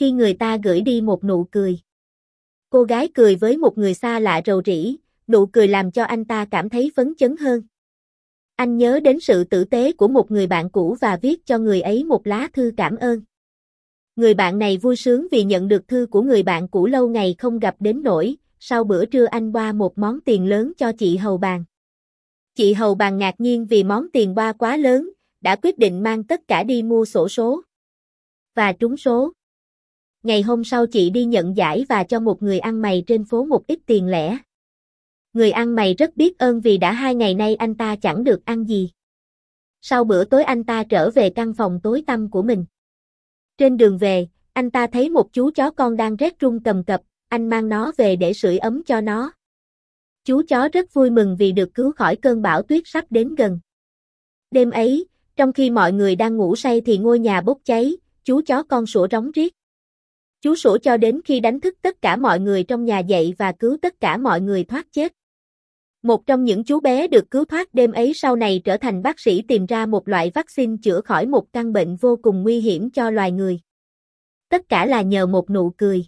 khi người ta gửi đi một nụ cười. Cô gái cười với một người xa lạ rầu rĩ, nụ cười làm cho anh ta cảm thấy phấn chấn hơn. Anh nhớ đến sự tử tế của một người bạn cũ và viết cho người ấy một lá thư cảm ơn. Người bạn này vui sướng vì nhận được thư của người bạn cũ lâu ngày không gặp đến nỗi, sau bữa trưa anh qua một món tiền lớn cho chị Hầu Bàn. Chị Hầu Bàn ngạc nhiên vì món tiền qua quá lớn, đã quyết định mang tất cả đi mua sổ số. Và trúng số. Ngày hôm sau chị đi nhận giải và cho một người ăn mày trên phố một ít tiền lẻ. Người ăn mày rất biết ơn vì đã hai ngày nay anh ta chẳng được ăn gì. Sau bữa tối anh ta trở về căn phòng tối tăm của mình. Trên đường về, anh ta thấy một chú chó con đang rét run cầm cập, anh mang nó về để sưởi ấm cho nó. Chú chó rất vui mừng vì được cứu khỏi cơn bão tuyết sắp đến gần. Đêm ấy, trong khi mọi người đang ngủ say thì ngôi nhà bốc cháy, chú chó con sủa rống riết. Chú sủa cho đến khi đánh thức tất cả mọi người trong nhà dậy và cứu tất cả mọi người thoát chết. Một trong những chú bé được cứu thoát đêm ấy sau này trở thành bác sĩ tìm ra một loại vaccine chữa khỏi một căn bệnh vô cùng nguy hiểm cho loài người. Tất cả là nhờ một nụ cười.